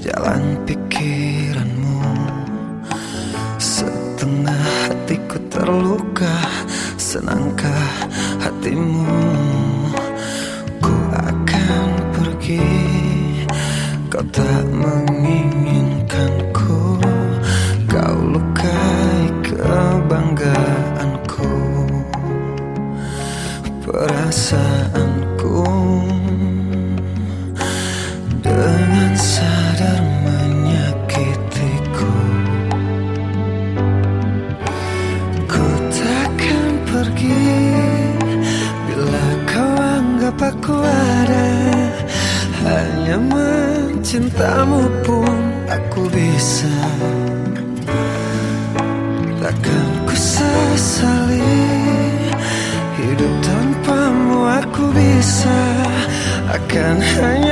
Sejalan pikiranmu. Setengah hatiku terluka Senangkah hatimu? Ku akan pergi Kau tak menginginkanku mencintamu pun aku bisa. Takkan ku sesali Hidup tanpamu aku bisa. Akan hanya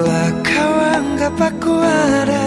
Kelak kau anggap aku ada